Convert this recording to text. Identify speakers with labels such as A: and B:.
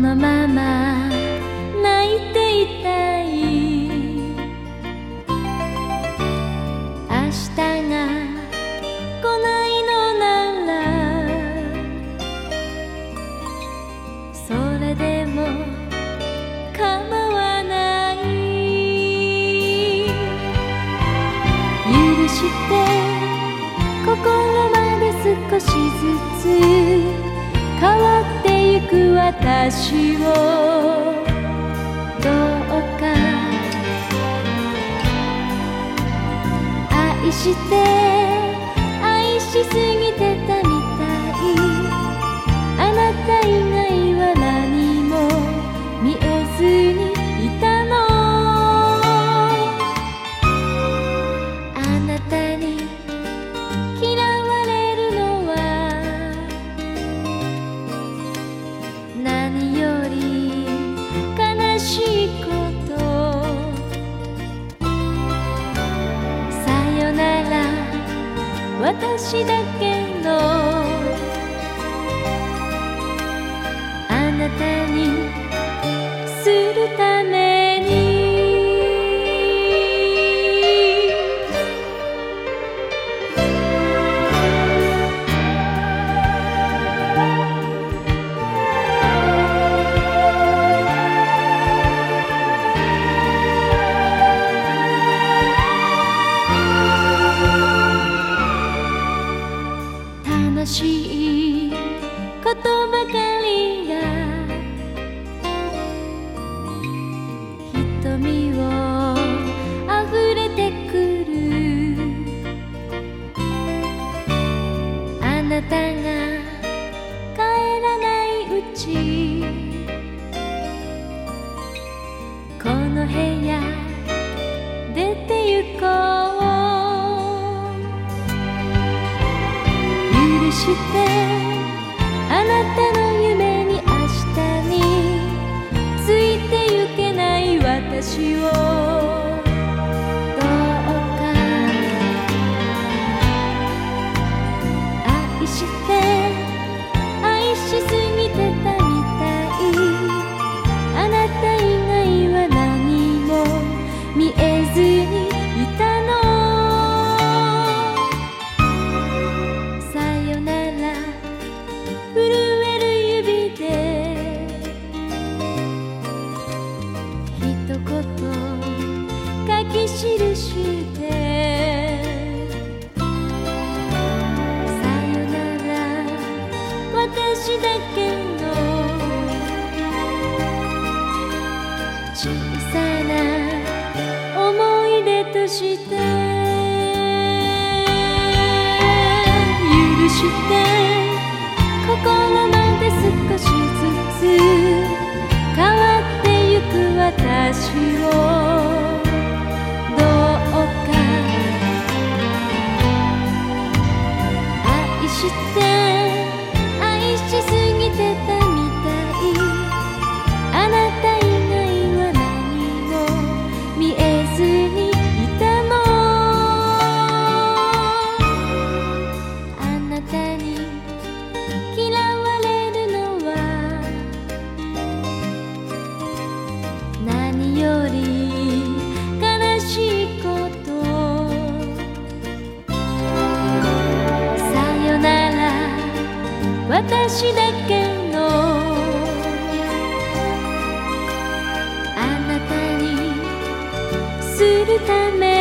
A: のまま泣いていたい明日が来ないのならそれでも構わない許して心まで少しずつ私をどうか。愛して愛しすぎてた私だけの。あなたにするためこの部屋小さな思い出として許してるため